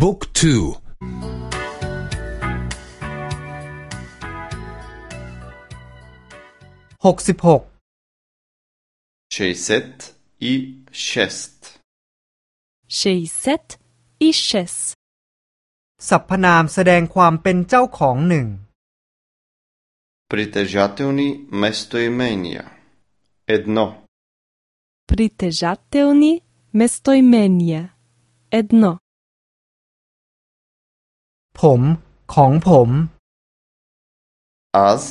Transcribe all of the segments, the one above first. บุ๊กทูหกสิบหกชัยเซตอีเชสต์ชัยเซอีเชสสรรพนามแสดงความเป็นเจ้าของหนึ่งปริเตจัตเตลนีเมสโตเอเมเนียเอดโนปริเตจัตเตลนีเมสโตเอเมเนียเอดโนผมของผม as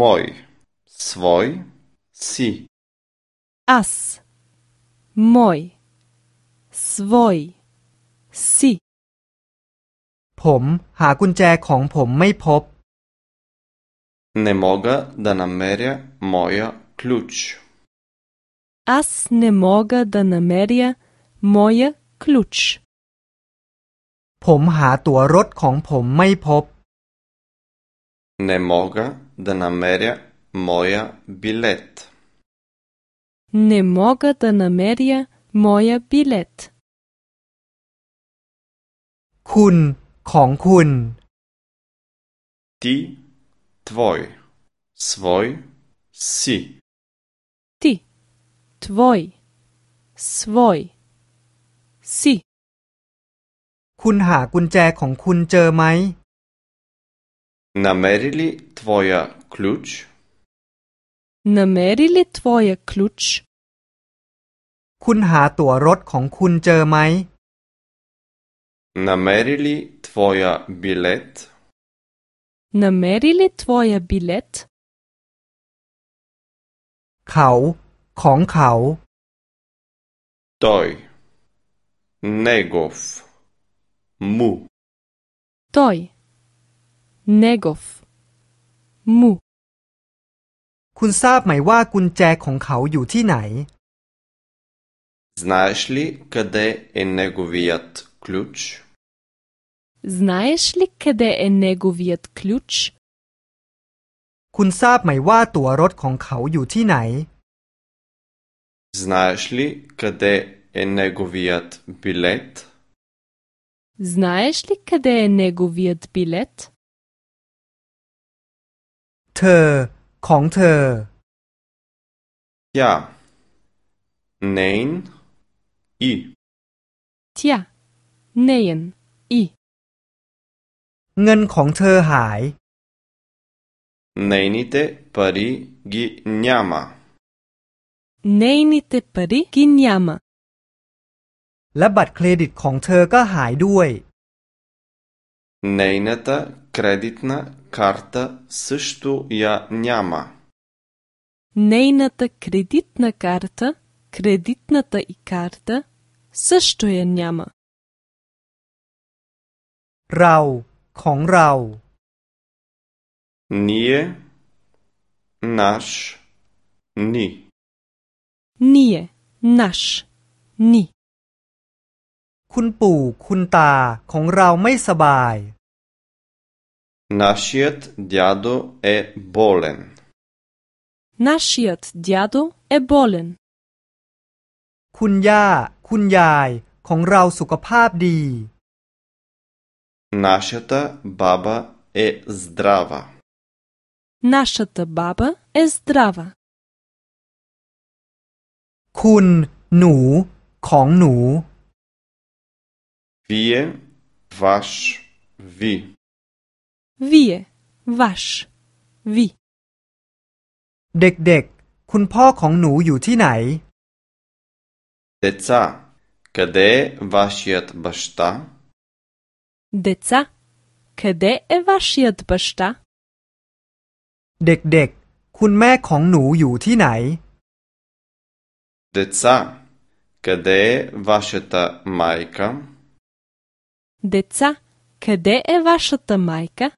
m o i s v o i si as m o i s v o i si ผมหากุญแจของผมไม่พบ Не мога да намеря моя ключ. s n не мога да намеря моя ключ. ผมหาตั๋วรถของผมไม่พบ Не мога да намеря моя билет. Не мога да намеря моя билет. คุณของคุณ Ти твой свой си. Ти твой свой си. คุณหากุญแจของคุณเจอไหมนามเรลิทวอยาคลูชนามเรลิทวอยาคลูชคุณหาตั๋วรถของคุณเจอไหมนามเอรลิทวอยาบิเลตนามเรลิทวอยาบิเลตเขา ของเขาโดยเนโกฟ Му. Той. Негов. Му. คุณทราบไหมว่ากุญแจของเขาอยู่ที่ไหน Знаеш ли къде е неговият ключ? Знаеш ли къде е неговият ключ? คุณทราบไหมว่าตัวรถของเขาอยู่ที่ไหน Знаеш ли къде е неговият билет? Знаеш ли къде е неговият билет? тъ. Тя. Нейн и Тя. Нейн И. хай. Нейните пари ги няма. Нейните пари ги няма. และบัตรเครดิตของเธอก็หายด้วยเนนตเครดิตนาคาร์ตสิสตุยานิยมาเนนตเครดิตนาคาร์ตเครดิตนาตอีคาร์ตสิสตุยานิยมาเรา ของเราเนียนัชนีเนียนัชนีคุณปู่คุณตาของเราไม่สบาย Нашият дядо е болен. Нашият дядо е болен. คุณย่าคุณยายของเราสุขภาพดี Нашата баба е здрава. Нашата баба е здрава. คุณหนูของหนู Вие, ваш, ви. Вие, в а wie? เด็กๆ คุณพ่อของหนูอยู่ที่ไหนเ е ц а къде е вашият баща? Деца, къде е вашият баща? เด็กๆ คุณแม่ของหนูอยู่ที่ไหน д е ц ะเ ъ д е е в а ш а т ม м а й к Деца, къде е вашата майка?